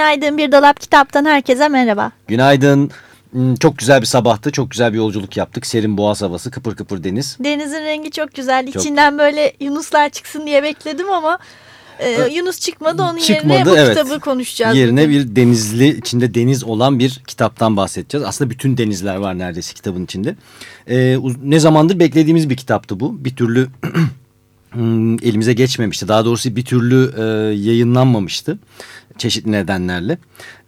Günaydın Bir Dolap Kitap'tan herkese merhaba. Günaydın. Hmm, Çok güzel bir sabahtı. Çok güzel bir yolculuk yaptık. Serin boğaz havası, kıpır kıpır deniz. Denizin rengi çok güzel. Çok. İçinden böyle yunuslar çıksın diye bekledim ama e, Yunus çıkmadı. Onun yerine Çıkmadı, bu evet. kitabı konuşacağız. Yerine bugün. bir denizli, içinde deniz olan bir kitaptan bahsedeceğiz. Aslında bütün denizler var neredeyse kitabın içinde. Uz- ne zamandır beklediğimiz bir kitaptı bu. Bir türlü hmm, elimize geçmemişti. Daha doğrusu bir türlü e, yayınlanmamıştı. Çeşitli nedenlerle.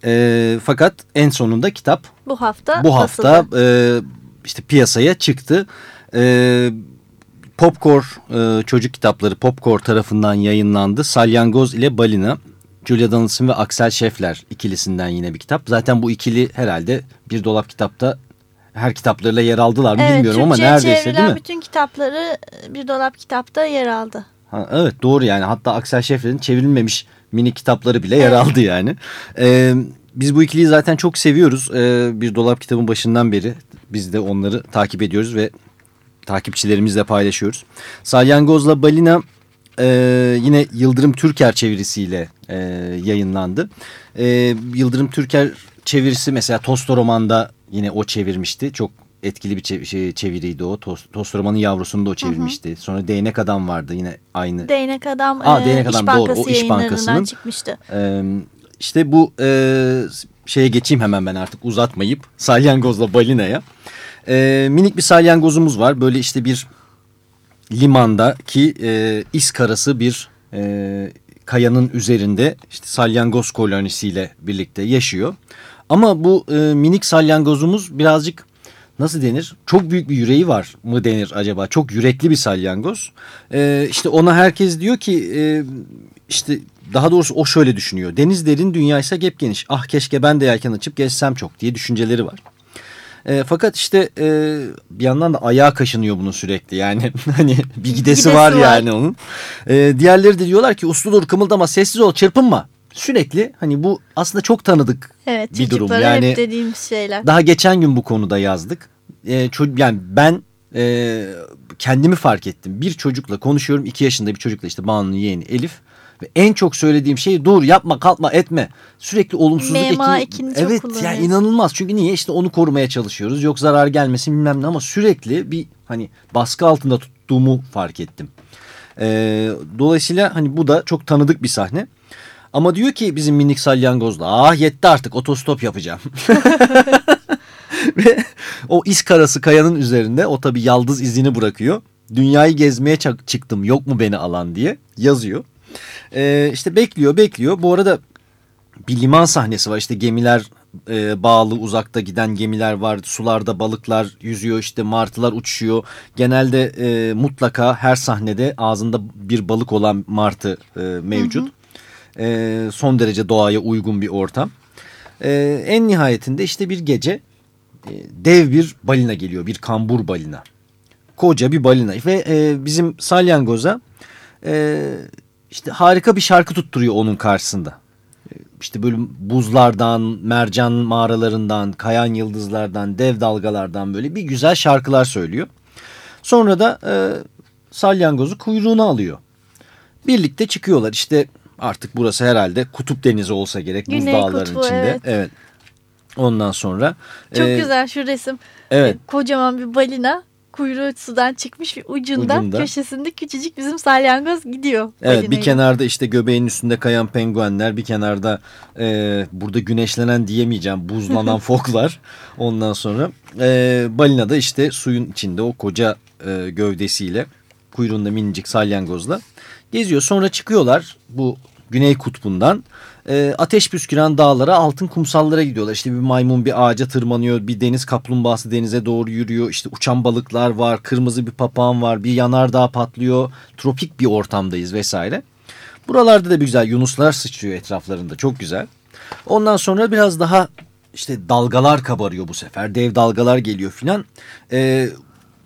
E, fakat en sonunda kitap bu hafta bu hafta basıldı. e, işte piyasaya çıktı. E, Popcore e, çocuk kitapları Popcore tarafından yayınlandı. Salyangoz ile Balina. Julia Donaldson ve Axel Scheffler ikilisinden yine bir kitap. Zaten bu ikili herhalde bir dolap kitapta her kitaplarıyla yer aldılar mı Evet, bilmiyorum ama neredeyse değil mi? bütün kitapları Bir Dolap Kitap'ta yer aldı. Ha, evet doğru yani hatta Axel Scheffler'in çevrilmemiş mini kitapları bile yer aldı yani. Ee, biz bu ikiliyi zaten çok seviyoruz. Ee, bir dolap kitabın başından beri biz de onları takip ediyoruz ve takipçilerimizle paylaşıyoruz. Salyangoz'la Balina e, yine Yıldırım Türker çevirisiyle e, yayınlandı. E, Yıldırım Türker çevirisi mesela Tosto Roman'da yine o çevirmişti. Çok etkili bir çe- şey, çeviriydi o. Tos, Tosto Roman'ın yavrusunu da o çevirmişti. Sonra Değnek Adam vardı yine aynı. Değnek Adam, Aa, e, Değnek İş Adam, doğru. Bankası O İş Bankası'nın- çıkmıştı. Ee, işte bu e, şeye geçeyim hemen ben artık uzatmayıp salyangozla balinaya. Ee, minik bir salyangozumuz var. Böyle işte bir limandaki e, iskarası bir e, kayanın üzerinde işte salyangoz kolonisiyle birlikte yaşıyor. Ama bu e, minik salyangozumuz birazcık nasıl denir? Çok büyük bir yüreği var mı denir acaba? Çok yürekli bir salyangoz. E, işte ona herkes diyor ki e, işte daha doğrusu o şöyle düşünüyor. Deniz derin dünyaysa gep geniş. Ah keşke ben de yelken açıp geçsem çok diye düşünceleri var. E, fakat işte e, bir yandan da ayağı kaşınıyor bunun sürekli yani hani bir gidesi, Gidesi var, var. yani onun. E, diğerleri de diyorlar ki uslu dur kımıldama sessiz ol çırpınma. Sürekli hani bu aslında çok tanıdık Evet bir durum. Yani hep dediğimiz şeyler. daha geçen gün bu konuda yazdık. E, ço- yani ben e, kendimi fark ettim. Bir çocukla konuşuyorum iki yaşında bir çocukla işte Banu'nun yeğeni Elif. Ve en çok söylediğim şey dur yapma kalkma etme. Sürekli olumsuzluk MMA ekini. ekini Evet yani inanılmaz. Çünkü niye işte onu korumaya çalışıyoruz. Yok zarar gelmesin bilmem ne ama sürekli bir hani baskı altında tuttuğumu fark ettim. Ee, dolayısıyla hani bu da çok tanıdık bir sahne. Ama diyor ki bizim minik salyangozda ah yetti artık otostop yapacağım. Ve o iz karası kayanın üzerinde o tabi yaldız izini bırakıyor. Dünyayı gezmeye çıktım yok mu beni alan diye yazıyor. Ee, işte bekliyor bekliyor. Bu arada bir liman sahnesi var işte gemiler e, bağlı uzakta giden gemiler var. Sularda balıklar yüzüyor işte martılar uçuşuyor. Genelde e, mutlaka her sahnede ağzında bir balık olan martı e, mevcut. E, son derece doğaya uygun bir ortam. E, en nihayetinde işte bir gece e, dev bir balina geliyor. Bir kambur balina. Koca bir balina ve e, bizim salyangoza e, işte harika bir şarkı tutturuyor onun karşısında. E, İşte böyle buzlardan, mercan mağaralarından, kayan yıldızlardan, dev dalgalardan böyle bir güzel şarkılar söylüyor. Sonra da e, salyangozu kuyruğuna alıyor. Birlikte çıkıyorlar işte artık burası herhalde kutup denizi olsa gerek Güney buzdağların kutbu, içinde. evet. Ondan sonra. Çok e, güzel şu resim. Evet. Kocaman bir balina kuyruğu sudan çıkmış bir ucunda, Ucunda. köşesinde küçücük bizim salyangoz gidiyor. Evet bir kenarda işte göbeğin üstünde kayan penguenler bir kenarda e, burada güneşlenen diyemeyeceğim buzlanan foklar ondan sonra e, balina da işte suyun içinde o koca e, gövdesiyle kuyruğunda minicik salyangozla geziyor sonra çıkıyorlar bu güney kutbundan e, ateş püsküren dağlara, altın kumsallara gidiyorlar. İşte bir maymun bir ağaca tırmanıyor, bir deniz kaplumbağası denize doğru yürüyor. İşte uçan balıklar var, kırmızı bir papağan var, bir yanardağ patlıyor. Tropik bir ortamdayız vesaire. Buralarda da bir güzel yunuslar sıçrıyor etraflarında. Çok güzel. Ondan sonra biraz daha işte dalgalar kabarıyor bu sefer. Dev dalgalar geliyor filan. Ee,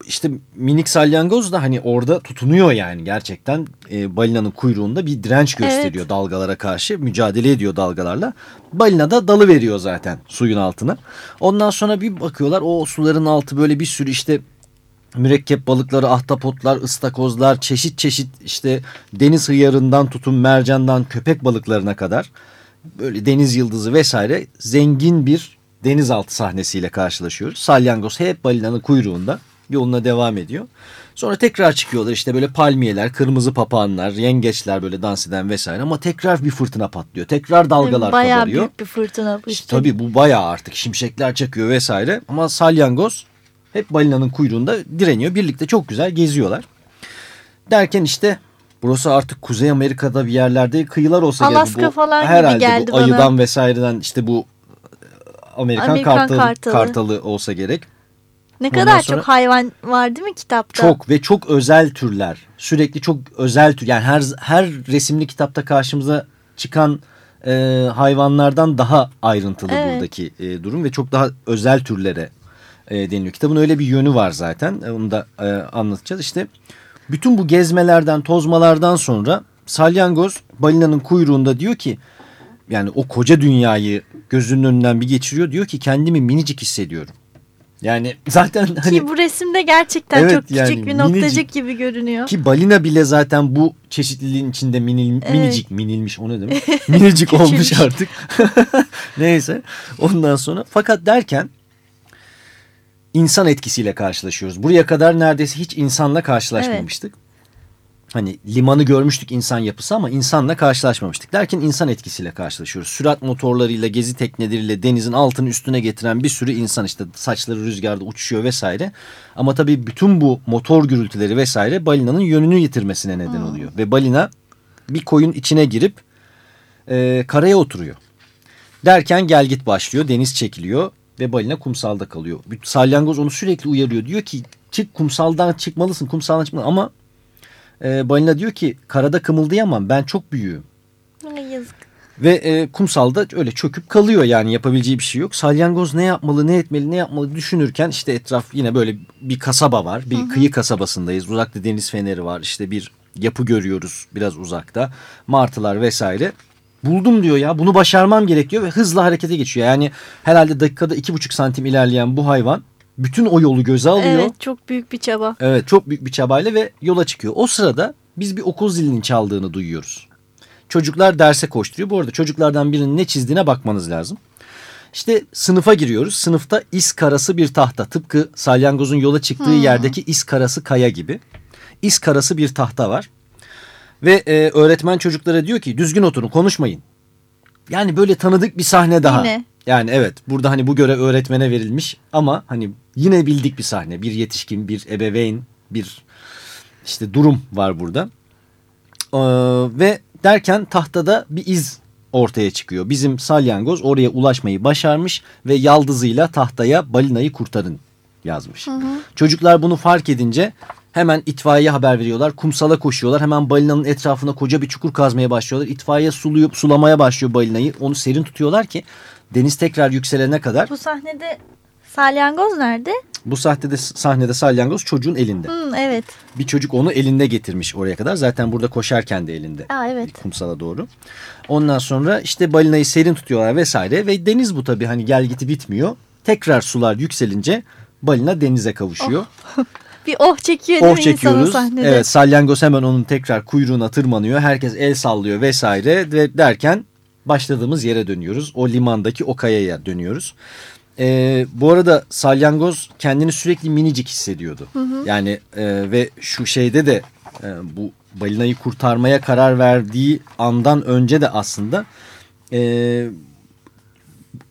işte minik salyangoz da hani orada tutunuyor yani gerçekten e, balinanın kuyruğunda bir direnç gösteriyor Evet. dalgalara karşı mücadele ediyor dalgalarla. Balina da dalı veriyor zaten suyun altına. Ondan sonra bir bakıyorlar o suların altı böyle bir sürü işte mürekkep balıkları, ahtapotlar, ıstakozlar, çeşit çeşit işte deniz hıyarından tutun mercandan köpek balıklarına kadar böyle deniz yıldızı vesaire zengin bir denizaltı sahnesiyle karşılaşıyoruz. Salyangoz hep balinanın kuyruğunda yoluna devam ediyor. Sonra tekrar çıkıyorlar işte böyle palmiyeler, kırmızı papağanlar, yengeçler böyle dans eden vesaire ama tekrar bir fırtına patlıyor. Tekrar dalgalar Bayağı kabarıyor. büyük bir fırtına İşte işte. tabii bu bayağı artık şimşekler çakıyor vesaire ama salyangoz hep balinanın kuyruğunda direniyor. Birlikte çok güzel geziyorlar. Derken işte burası artık Kuzey Amerika'da bir yerlerde kıyılar olsa. Alaska Bu falan gibi herhalde geldi bu bana. ayıdan vesaireden işte bu Amerikan, Amerikan kartalı, kartalı. kartalı olsa gerek. Ne Ondan kadar çok hayvan var değil mi kitapta? Çok ve çok özel türler. Sürekli çok özel tür. Yani her her resimli kitapta karşımıza çıkan e, hayvanlardan daha ayrıntılı Evet. buradaki e, durum ve çok daha özel türlere e, deniliyor. Kitabın öyle bir yönü var zaten. E, Onu da e, anlatacağız. İşte bütün bu gezmelerden, tozmalardan sonra salyangoz balinanın kuyruğunda diyor ki yani o koca dünyayı gözünün önünden bir geçiriyor. Diyor ki kendimi minicik hissediyorum. Yani zaten hani Ki bu resimde gerçekten Evet, çok küçük yani bir noktacık minicik. gibi görünüyor. Ki balina bile zaten bu çeşitliliğin içinde minil, Evet. minicik minilmiş o ne demek? Minicik olmuş artık. Neyse ondan sonra fakat derken insan etkisiyle karşılaşıyoruz. Buraya kadar neredeyse hiç insanla karşılaşmamıştık. Hani limanı görmüştük insan yapısı ama insanla karşılaşmamıştık. Derken insan etkisiyle karşılaşıyoruz. Sürat motorlarıyla, gezi tekneleriyle denizin altını üstüne getiren bir sürü insan işte saçları rüzgarda uçuşuyor vesaire. Ama tabii bütün bu motor gürültüleri vesaire balinanın yönünü yitirmesine neden oluyor. Ve balina bir koyun içine girip e, karaya oturuyor. Derken gel git başlıyor, deniz çekiliyor ve balina kumsalda kalıyor. Salyangoz onu sürekli uyarıyor. Diyor ki çık kumsaldan çıkmalısın, kumsaldan çıkmalısın. Ama e, balina diyor ki karada kımıldayamam ben çok büyüğüm. Ay yazık. Ve e, kumsalda öyle çöküp kalıyor yani yapabileceği bir şey yok. Salyangoz ne yapmalı, ne etmeli, ne yapmalı düşünürken işte etraf yine böyle bir kasaba var. Bir kıyı kasabasındayız. Uzakta deniz feneri var. İşte bir yapı görüyoruz biraz uzakta. Martılar vesaire. Buldum diyor ya bunu başarmam gerekiyor ve hızla harekete geçiyor. Yani herhalde dakikada iki buçuk santim ilerleyen bu hayvan bütün o yolu göze alıyor. Evet çok büyük bir çaba. Evet çok büyük bir çabayla ve yola çıkıyor. O sırada biz bir okul zilinin çaldığını duyuyoruz. Çocuklar derse koşturuyor. Bu arada çocuklardan birinin ne çizdiğine bakmanız lazım. İşte sınıfa giriyoruz. Sınıfta is karası bir tahta. Tıpkı salyangozun yola çıktığı yerdeki is karası kaya gibi. İs karası bir tahta var. Ve e, öğretmen çocuklara diyor ki düzgün oturun konuşmayın. Yani böyle tanıdık bir sahne daha. Yine. Yani evet burada hani bu görev öğretmene verilmiş ama hani yine bildik bir sahne. Bir yetişkin, bir ebeveyn, bir işte durum var burada. Ee, ve derken tahtada bir iz ortaya çıkıyor. Bizim salyangoz oraya ulaşmayı başarmış ve yaldızıyla tahtaya balinayı kurtarın yazmış. Çocuklar bunu fark edince hemen itfaiye haber veriyorlar. Kumsala koşuyorlar. Hemen balinanın etrafına koca bir çukur kazmaya başlıyorlar. İtfaiye suluyor, sulamaya başlıyor balinayı. Onu serin tutuyorlar ki deniz tekrar yükselene kadar. Bu sahnede salyangoz nerede? Bu sahnede, sahnede salyangoz çocuğun elinde. Hı, evet. Bir çocuk onu elinde getirmiş oraya kadar. Zaten burada koşarken de elinde. Aa, evet. Kumsala doğru. Ondan sonra işte balinayı serin tutuyorlar vesaire. Ve deniz bu tabii hani gel giti bitmiyor. Tekrar sular yükselince balina denize kavuşuyor. Bir oh çekiyor değil Oh mi çekiyoruz. sahnede? Evet salyangoz hemen onun tekrar kuyruğuna tırmanıyor. Herkes el sallıyor vesaire. Ve derken başladığımız yere dönüyoruz. O limandaki o kayaya dönüyoruz. Ee, bu arada salyangoz kendini sürekli minicik hissediyordu. Yani e, ve şu şeyde de e, bu balinayı kurtarmaya karar verdiği andan önce de aslında e,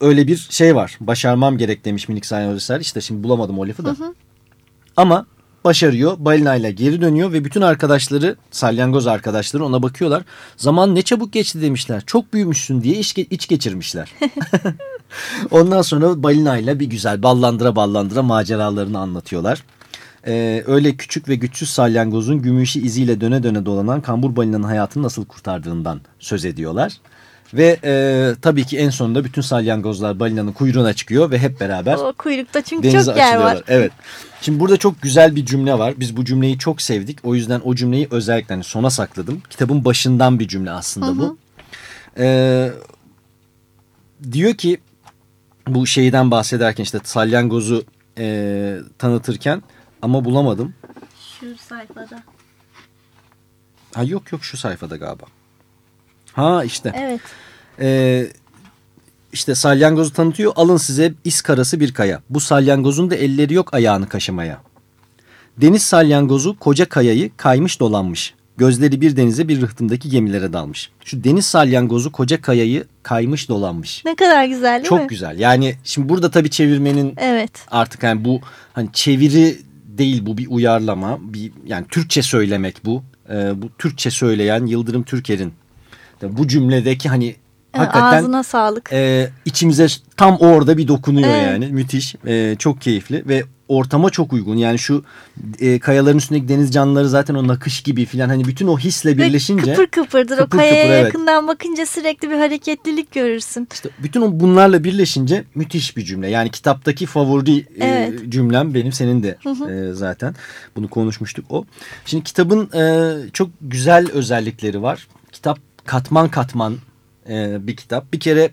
öyle bir şey var. Başarmam gerek demiş minik salyangoz. İşte şimdi bulamadım o lafı da. Ama başarıyor. Balinayla geri dönüyor ve bütün arkadaşları salyangoz arkadaşları ona bakıyorlar. Zaman ne çabuk geçti demişler. Çok büyümüşsün diye iç, iç geçirmişler. Ondan sonra balinayla bir güzel ballandıra ballandıra maceralarını anlatıyorlar. Ee, öyle küçük ve güçsüz salyangozun gümüşü iziyle döne döne dolanan kambur balinanın hayatını nasıl kurtardığından söz ediyorlar. Ve e, tabii ki en sonunda bütün salyangozlar balinanın kuyruğuna çıkıyor ve hep beraber O kuyrukta çünkü denize çok yer açılıyorlar. var. Evet. Şimdi burada çok güzel bir cümle var. Biz bu cümleyi çok sevdik. O yüzden o cümleyi özellikle hani sona sakladım. Kitabın başından bir cümle aslında bu. Ee, diyor ki bu şeyden bahsederken işte salyangozu e, tanıtırken ama bulamadım. Şu sayfada. Ha yok yok şu sayfada galiba. Ha işte. Evet. Ee, işte salyangozu tanıtıyor. Alın size is karası bir kaya. Bu salyangozun da elleri yok ayağını kaşımaya. Deniz salyangozu koca kayayı kaymış dolanmış. Gözleri bir denize bir rıhtımdaki gemilere dalmış. Şu deniz salyangozu koca kayayı kaymış dolanmış. Ne kadar güzel değil Çok mi? güzel. Yani şimdi burada tabii çevirmenin Evet. artık yani bu hani çeviri değil bu bir uyarlama. Bir yani Türkçe söylemek bu. Ee, bu Türkçe söyleyen Yıldırım Türker'in bu cümledeki hani hakikaten Ağzına sağlık. e, içimize tam orada bir dokunuyor Evet. yani. Müthiş. E, çok keyifli ve ortama çok uygun. Yani şu e, kayaların üstündeki deniz canlıları zaten o nakış gibi filan hani bütün o hisle Ve birleşince kıpır kıpırdır. o Kıpır kayaya kıpır, evet. yakından bakınca sürekli bir hareketlilik görürsün. işte bütün o bunlarla birleşince müthiş bir cümle. Yani kitaptaki favori e, Evet. cümlem benim senin de e, zaten. Bunu konuşmuştuk o. Şimdi kitabın e, çok güzel özellikleri var. Kitap katman katman e, bir kitap. Bir kere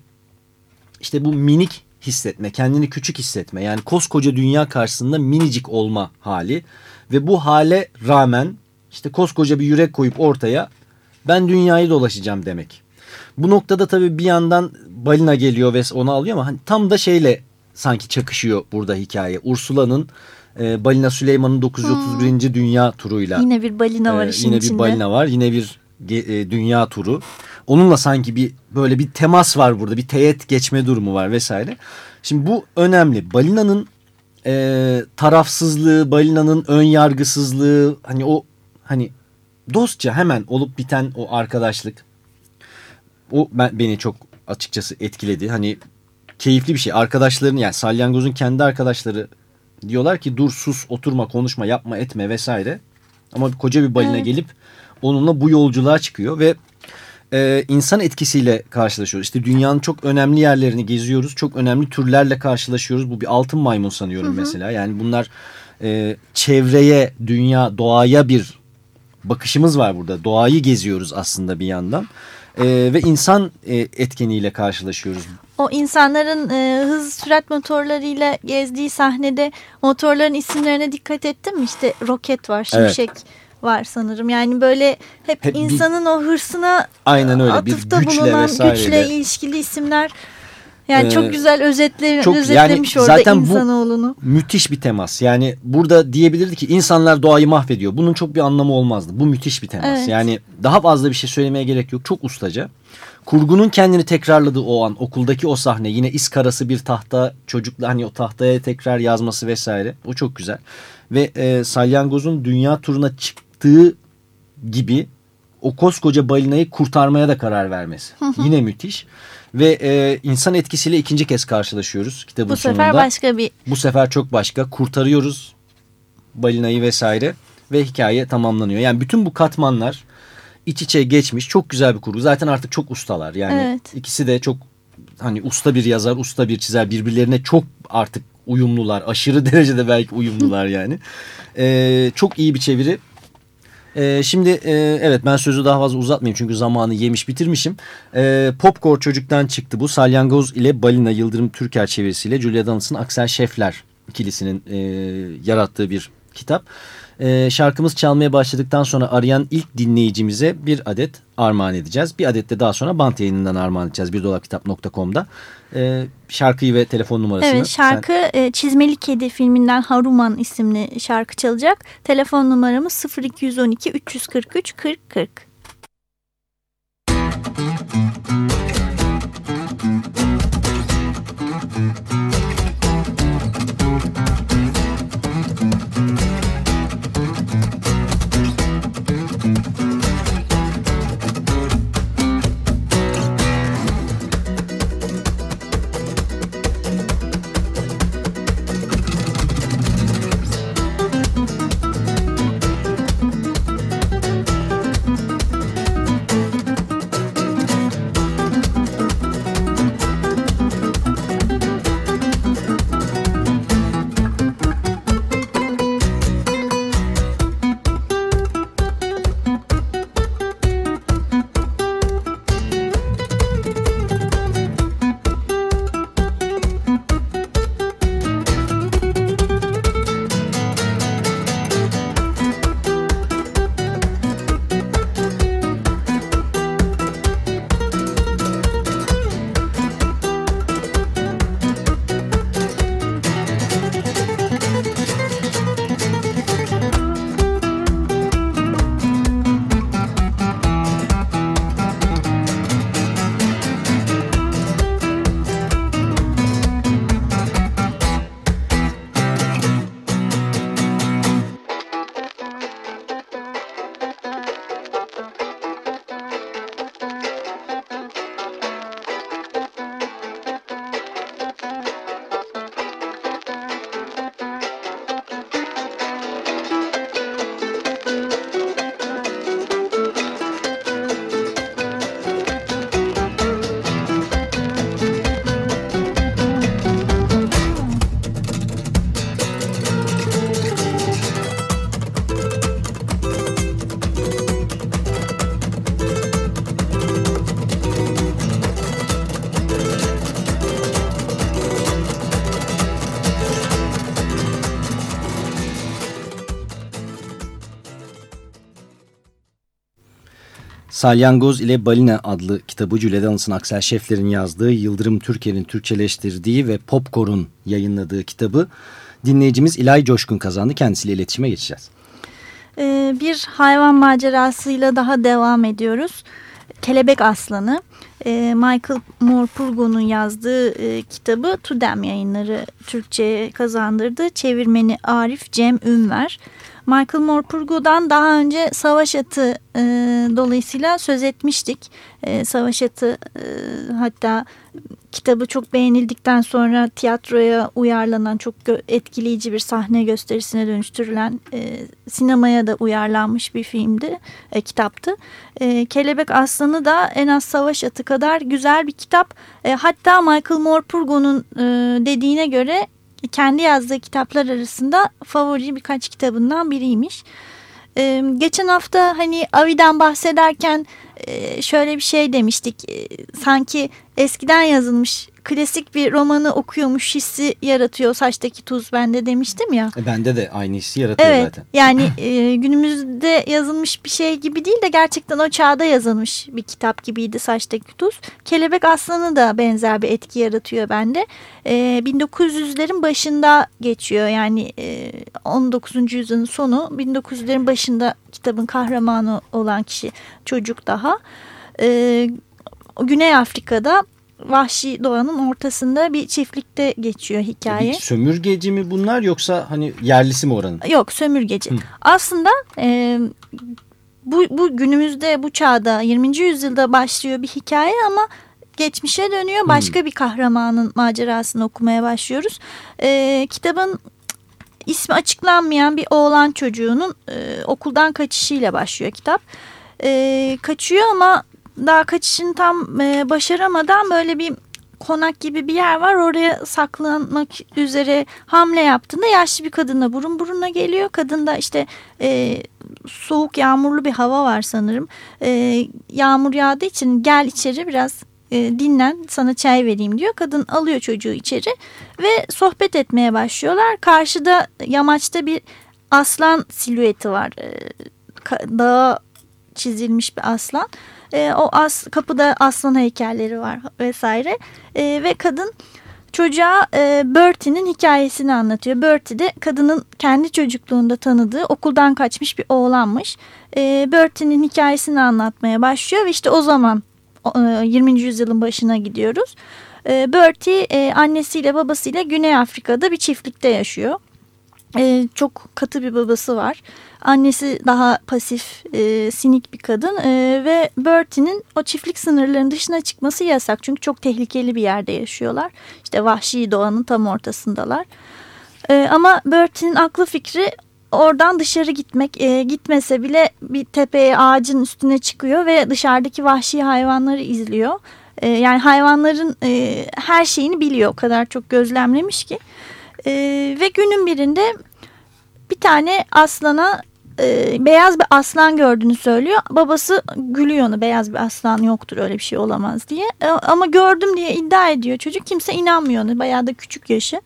işte bu minik hissetme, kendini küçük hissetme. Yani koskoca dünya karşısında minicik olma hali. Ve bu hale rağmen işte koskoca bir yürek koyup ortaya ben dünyayı dolaşacağım demek. Bu noktada tabii bir yandan balina geliyor ve onu alıyor ama hani tam da şeyle sanki çakışıyor burada hikaye. Ursula'nın e, Balina Süleyman'ın 931. dünya turuyla. Yine bir balina var Ee, işin yine içinde. bir balina var. Yine bir e, dünya turu. Onunla sanki bir böyle bir temas var burada. Bir teğet geçme durumu var vesaire. Şimdi bu önemli. Balinanın e, tarafsızlığı, balinanın ön yargısızlığı hani o hani dostça hemen olup biten o arkadaşlık o ben, beni çok açıkçası etkiledi. Hani keyifli bir şey. Arkadaşların yani salyangozun kendi arkadaşları diyorlar ki dur sus oturma konuşma yapma etme vesaire. Ama koca bir balina Evet. gelip onunla bu yolculuğa çıkıyor ve e, insan etkisiyle karşılaşıyoruz. İşte dünyanın çok önemli yerlerini geziyoruz. Çok önemli türlerle karşılaşıyoruz. Bu bir altın maymun sanıyorum mesela. Yani bunlar e, çevreye, dünya, doğaya bir bakışımız var burada. Doğayı geziyoruz aslında bir yandan. E, ve insan e, etkeniyle karşılaşıyoruz. O insanların e, hız sürat motorlarıyla gezdiği sahnede motorların isimlerine dikkat ettin mi? İşte roket var, Evet. Var sanırım. Yani böyle hep, Hep bir- insanın o hırsına Aynen öyle bir atıfta güçle bulunan vesaireyle. güçle ilişkili isimler. Yani Ee, çok güzel özetle, çok- özetlemiş yani orada zaten bu- insanoğlunu. Müthiş bir temas. Yani burada diyebilirdi ki insanlar doğayı mahvediyor. Bunun çok bir anlamı olmazdı. Bu müthiş bir temas. Evet. Yani daha fazla bir şey söylemeye gerek yok. Çok ustaca. Kurgunun kendini tekrarladığı o an okuldaki o sahne yine iskarası bir tahta çocukla hani o tahtaya tekrar yazması vesaire o çok güzel. Ve e, salyangozun dünya turuna çıktığı gibi o koskoca balinayı kurtarmaya da karar vermesi. Yine müthiş. Ve e, insan etkisiyle ikinci kez karşılaşıyoruz kitabın Bu sonunda. sefer başka bir Bu sefer çok başka. Kurtarıyoruz balinayı vesaire ve hikaye tamamlanıyor. Yani bütün bu katmanlar iç içe geçmiş. Çok güzel bir kurgu. Zaten artık çok ustalar. Yani Evet. ikisi de çok hani usta bir yazar, usta bir çizer. Birbirlerine çok artık uyumlular. Aşırı derecede belki uyumlular yani. Ee, çok iyi bir çeviri. Ee, şimdi e, evet ben sözü daha fazla uzatmayayım çünkü zamanı yemiş bitirmişim. Ee, Popcorn çocuktan çıktı bu. Salyangoz ile Balina Yıldırım Türker çevirisiyle Julia Donaldson, Aksel Şefler ikilisinin e, yarattığı bir kitap. E, şarkımız çalmaya başladıktan sonra arayan ilk dinleyicimize bir adet armağan edeceğiz. Bir adet de daha sonra bant yayınından armağan edeceğiz birdolapkitap.com'da. E, şarkıyı ve telefon numarasını. Evet şarkı e, Çizmeli Kedi filminden Haruman isimli şarkı çalacak. Telefon numaramız 0212 343 40 40. Salyangoz ile Balina adlı kitabı Julia Donaldson Aksel Şefler'in yazdığı, Yıldırım Türker'in Türkçeleştirdiği ve Popcorn'un yayınladığı kitabı dinleyicimiz İlay Coşkun kazandı. Kendisiyle iletişime geçeceğiz. Ee, bir hayvan macerasıyla daha devam ediyoruz. Kelebek Aslanı. Ee, Michael Morpurgo'nun yazdığı e, kitabı Tudem yayınları Türkçe'ye kazandırdı. Çevirmeni Arif Cem Ünver. Michael Morpurgo'dan daha önce Savaş Atı e, dolayısıyla söz etmiştik. E, Savaş Atı e, hatta kitabı çok beğenildikten sonra tiyatroya uyarlanan çok etkileyici bir sahne gösterisine dönüştürülen e, sinemaya da uyarlanmış bir filmdi, e, kitaptı. E, Kelebek Aslanı da en az Savaş Atı kadar güzel bir kitap. E, hatta Michael Morpurgo'nun e, dediğine göre kendi yazdığı kitaplar arasında favori birkaç kitabından biriymiş. Ee, geçen hafta hani Avi'den bahsederken e, şöyle bir şey demiştik. E, sanki eskiden yazılmış klasik bir romanı okuyormuş hissi yaratıyor saçtaki tuz bende demiştim ya. E, bende de aynı hissi yaratıyor evet, zaten. Yani e, günümüzde yazılmış bir şey gibi değil de gerçekten o çağda yazılmış bir kitap gibiydi saçtaki tuz. Kelebek Aslanı da benzer bir etki yaratıyor bende. E, 1900'lerin başında geçiyor yani e, 19. yüzyılın sonu 1900'lerin başında kitabın kahramanı olan kişi çocuk daha. E, Güney Afrika'da vahşi doğanın ortasında bir çiftlikte geçiyor hikaye. Bir sömürgeci mi bunlar yoksa hani yerlisi mi oranın? Yok sömürgeci. Hı. Aslında e, bu, bu günümüzde bu çağda 20. yüzyılda başlıyor bir hikaye ama geçmişe dönüyor. Başka hmm. bir kahramanın macerasını okumaya başlıyoruz. E, kitabın ismi açıklanmayan bir oğlan çocuğunun e, okuldan kaçışıyla başlıyor kitap. E, kaçıyor ama daha kaçışını tam e, başaramadan böyle bir konak gibi bir yer var. Oraya saklanmak üzere hamle yaptığında yaşlı bir kadınla burun buruna geliyor. Kadın da işte e, soğuk yağmurlu bir hava var sanırım. E, yağmur yağdığı için gel içeri biraz e, dinlen sana çay vereyim diyor. Kadın alıyor çocuğu içeri ve sohbet etmeye başlıyorlar. Karşıda yamaçta bir aslan silüeti var. E, dağa çizilmiş bir aslan. E, o as, kapıda aslan heykelleri var vesaire. E, ve kadın çocuğa e, Bertie'nin hikayesini anlatıyor. Bertie de kadının kendi çocukluğunda tanıdığı okuldan kaçmış bir oğlanmış. E, Bertie'nin hikayesini anlatmaya başlıyor ve işte o zaman e, 20. yüzyılın başına gidiyoruz. E, Bertie e, annesiyle babasıyla Güney Afrika'da bir çiftlikte yaşıyor. E, çok katı bir babası var. Annesi daha pasif, e, sinik bir kadın e, ve Bertie'nin o çiftlik sınırlarının dışına çıkması yasak. Çünkü çok tehlikeli bir yerde yaşıyorlar. İşte vahşi doğanın tam ortasındalar. E, ama Bertie'nin aklı fikri oradan dışarı gitmek e, gitmese bile bir tepeye ağacın üstüne çıkıyor ve dışarıdaki vahşi hayvanları izliyor. E, yani hayvanların e, her şeyini biliyor o kadar çok gözlemlemiş ki. E, ve günün birinde bir tane aslana e, beyaz bir aslan gördüğünü söylüyor. Babası gülüyor onu beyaz bir aslan yoktur öyle bir şey olamaz diye. E, ama gördüm diye iddia ediyor çocuk. Kimse inanmıyor ona bayağı da küçük yaşı.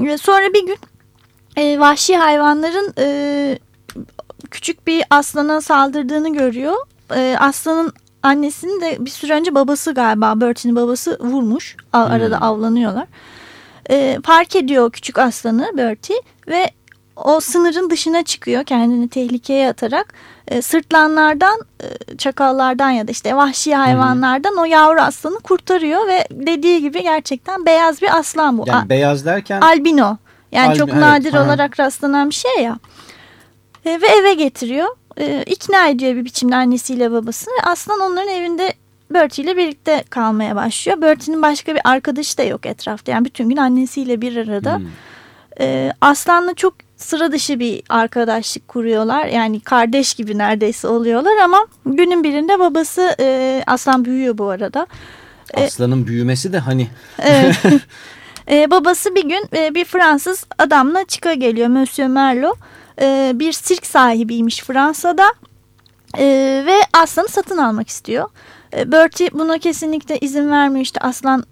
E, sonra bir gün e, vahşi hayvanların e, küçük bir aslana saldırdığını görüyor. E, aslanın annesini de bir süre önce babası galiba Bertie'nin babası vurmuş. Arada hmm. avlanıyorlar. E, fark ediyor küçük aslanı Bertie ve o sınırın dışına çıkıyor kendini tehlikeye atarak e, sırtlanlardan e, çakallardan ya da işte vahşi hayvanlardan hmm. o yavru aslanı kurtarıyor ve dediği gibi gerçekten beyaz bir aslan bu. Yani beyaz derken? Albino yani Albi çok evet, nadir ha. olarak rastlanan bir şey ya e, ve eve getiriyor e, ikna ediyor bir biçimde annesiyle babasını aslan onların evinde Bertie ile birlikte kalmaya başlıyor. Bertie'nin başka bir arkadaşı da yok etrafta yani bütün gün annesiyle bir arada. Hmm. E, Aslan'la çok sıra dışı bir arkadaşlık kuruyorlar. Yani kardeş gibi neredeyse oluyorlar ama günün birinde babası e, aslan büyüyor bu arada. E, Aslanın büyümesi de hani. Evet. e, babası bir gün e, bir Fransız adamla çıka geliyor Monsieur Merlot. E, bir sirk sahibiymiş Fransa'da e, ve aslanı satın almak istiyor. E, Bertie buna kesinlikle izin vermiyor işte aslan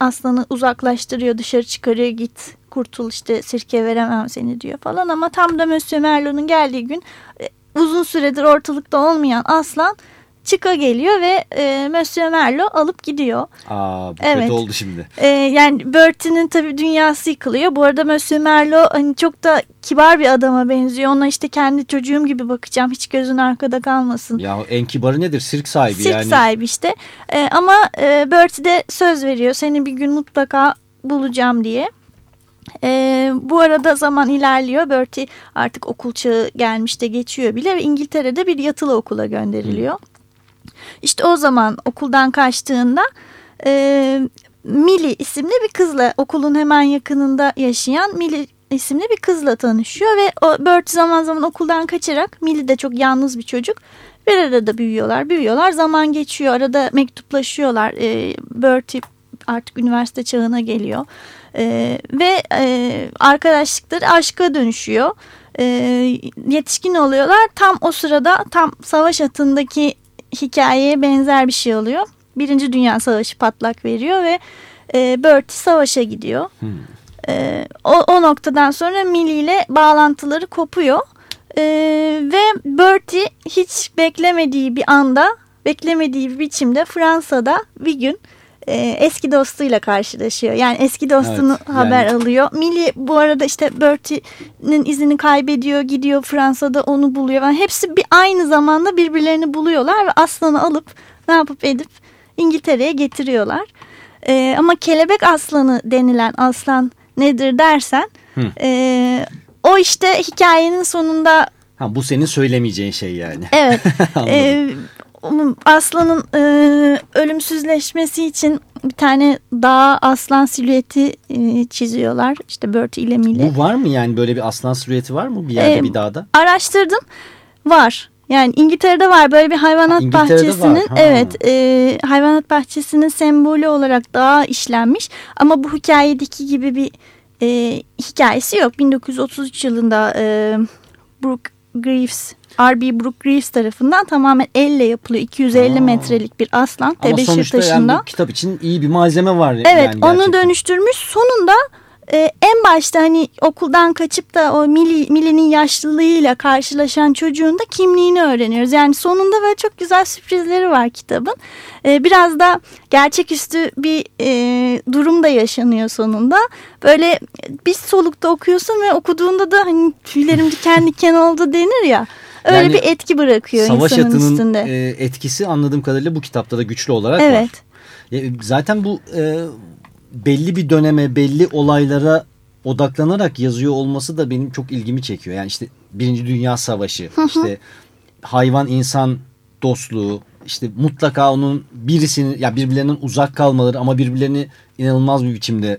aslanı uzaklaştırıyor dışarı çıkarıyor git kurtul işte sirke veremem seni diyor falan ama tam da Monsieur Merlot'un geldiği gün e, uzun süredir ortalıkta olmayan aslan Chica geliyor ve e, Monsieur Merlo alıp gidiyor. Aa bu Evet. kötü oldu şimdi. E, yani Bertie'nin tabii dünyası yıkılıyor. Bu arada Monsieur Merlo hani çok da kibar bir adama benziyor. Ona işte kendi çocuğum gibi bakacağım. Hiç gözün arkada kalmasın. Ya en kibarı nedir? Sirk sahibi Sirk yani. sahibi işte. E, ama e, Bertie de söz veriyor. Seni bir gün mutlaka bulacağım diye. E, bu arada zaman ilerliyor. Bertie artık okul çağı gelmiş de geçiyor bile ve İngiltere'de bir yatılı okula gönderiliyor. İşte o zaman okuldan kaçtığında e, Millie isimli bir kızla okulun hemen yakınında yaşayan Millie isimli bir kızla tanışıyor ve o Bertie zaman zaman okuldan kaçarak Millie de çok yalnız bir çocuk. Bir arada büyüyorlar, büyüyorlar. Zaman geçiyor. Arada mektuplaşıyorlar. E, Bertie artık üniversite çağına geliyor. E, ve e, arkadaşlıkları aşka dönüşüyor. E, yetişkin oluyorlar. Tam o sırada tam savaş atındaki hikayeye benzer bir şey oluyor. Birinci Dünya Savaşı patlak veriyor ve e, Bertie savaşa gidiyor. Hmm. E, o, o noktadan sonra Millie ile bağlantıları kopuyor. E, ve Bertie hiç beklemediği bir anda, beklemediği bir biçimde Fransa'da bir gün e, eski dostuyla karşılaşıyor. Yani eski dostunu Evet, haber yani- alıyor. Millie bu arada işte Bertie'nin izini kaybediyor, gidiyor Fransa'da onu buluyor. Yani hepsi bir aynı zamanda birbirlerini buluyorlar ve aslanı alıp ne yapıp edip İngiltere'ye getiriyorlar. E, ama kelebek aslanı denilen aslan nedir dersen Hı. e, o işte hikayenin sonunda Ha, bu senin söylemeyeceğin şey yani. evet e, aslanın e, ölümsüzleşmesi için bir tane dağ aslan silüeti e, çiziyorlar işte Bertie ile Millie. Bu var mı yani böyle bir aslan silüeti var mı bir yerde Ee, bir dağda? Araştırdım var. Yani İngiltere'de var böyle bir hayvanat Ha, bahçesinin evet e, hayvanat bahçesinin sembolü olarak dağa işlenmiş ama bu hikayedeki gibi bir e, hikayesi yok. 1933 yılında e, Brooke Greaves R.B. Brooke Greaves tarafından tamamen elle yapılıyor. 250 Aa. metrelik bir aslan Ama tebeşir sonuçta taşında. yani bu kitap için iyi bir malzeme var. Evet yani onu dönüştürmüş. Sonunda e, en başta hani okuldan kaçıp da o Millie, Millie'nin yaşlılığıyla karşılaşan çocuğun da kimliğini öğreniyoruz. Yani sonunda böyle çok güzel sürprizleri var kitabın. E, biraz da gerçeküstü bir e, durum da yaşanıyor sonunda. Böyle bir solukta okuyorsun ve okuduğunda da hani tüylerim diken diken oldu denir ya. Öyle Yani bir etki bırakıyor Savaş insanın atının üstünde. e, etkisi anladığım kadarıyla bu kitapta da güçlü olarak Evet. var. Ya, zaten bu e, belli bir döneme, belli olaylara odaklanarak yazıyor olması da benim çok ilgimi çekiyor. Yani işte Birinci Dünya Savaşı, işte hayvan insan dostluğu, işte mutlaka onun birisinin ya birbirlerinden uzak kalmaları ama birbirlerini inanılmaz bir biçimde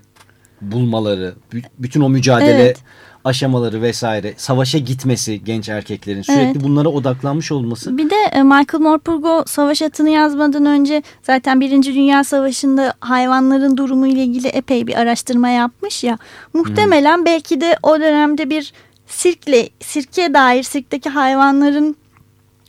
bulmaları, bü- bütün o mücadele Evet. Aşamaları vesaire, savaşa gitmesi genç erkeklerin sürekli Evet. bunlara odaklanmış olması. Bir de e, Michael Morpurgo savaş atını yazmadan önce zaten Birinci Dünya Savaşı'nda hayvanların durumu ile ilgili epey bir araştırma yapmış ya. Muhtemelen belki de o dönemde bir sirkle, sirke dair sirkteki hayvanların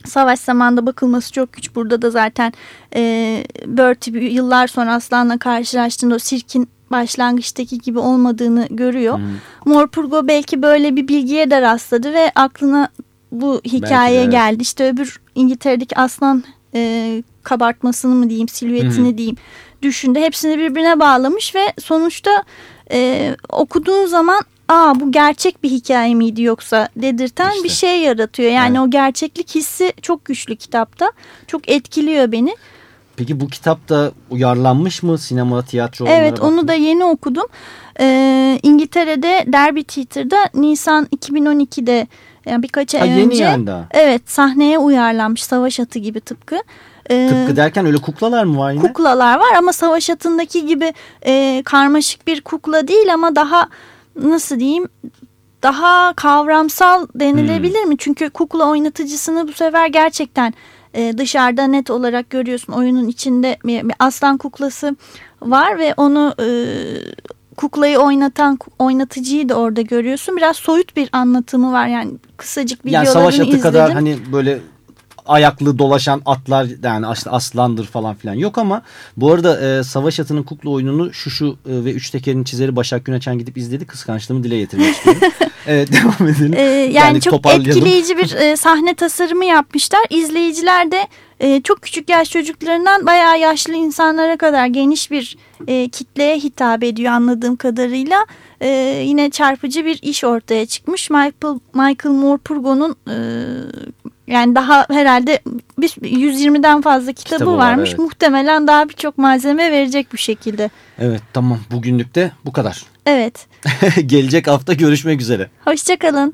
savaş zamanında bakılması çok güç. Burada da zaten e, Bertie yıllar sonra aslanla karşılaştığında o sirkin başlangıçtaki gibi olmadığını görüyor. Morpurgo belki böyle bir bilgiye de rastladı ve aklına bu hikaye Belki evet. geldi. İşte öbür İngiltere'deki aslan e, kabartmasını mı diyeyim, silüetini diyeyim düşündü. Hepsini birbirine bağlamış ve sonuçta e, okuduğun zaman aa bu gerçek bir hikaye miydi yoksa dedirten İşte. bir şey yaratıyor. Yani Evet. o gerçeklik hissi çok güçlü kitapta. Çok etkiliyor beni. Peki bu kitap da uyarlanmış mı sinema, tiyatro? Evet onu da yeni okudum. Ee, İngiltere'de Derby Theatre'da Nisan 2012'de yani birkaç ay Ha, yeni önce yani daha. evet sahneye uyarlanmış savaş atı gibi tıpkı. Ee, Tıpkı derken öyle kuklalar mı var yine? kuklalar var ama savaş atındaki gibi e, karmaşık bir kukla değil ama daha nasıl diyeyim daha kavramsal denilebilir mi? Çünkü kukla oynatıcısını bu sefer gerçekten e, dışarıda net olarak görüyorsun. Oyunun içinde bir, bir aslan kuklası var ve onu e, kuklayı oynatan oynatıcıyı da orada görüyorsun. Biraz soyut bir anlatımı var yani kısacık yani videolarını savaş atı izledim. kadar hani böyle ayaklı dolaşan atlar yani aslandır falan filan yok ama bu arada e, savaş atının kukla oyununu şu şu e, ve üç tekerin çizeri Başak Güneçen gidip izledi kıskançlığımı dile getirmek istiyorum. evet devam edelim. Ee, yani, çok toparlayalım. etkileyici bir e, sahne tasarımı yapmışlar. İzleyiciler de e, çok küçük yaş çocuklarından bayağı yaşlı insanlara kadar geniş bir e, kitleye hitap ediyor anladığım kadarıyla. E, yine çarpıcı bir iş ortaya çıkmış. Michael, Michael Morpurgo'nun e, yani daha herhalde bir 120'den fazla kitabı, Kitabı var, varmış. evet. Muhtemelen daha birçok malzeme verecek bu şekilde. Evet tamam bugünlük de bu kadar. Evet. Gelecek hafta görüşmek üzere. Hoşçakalın.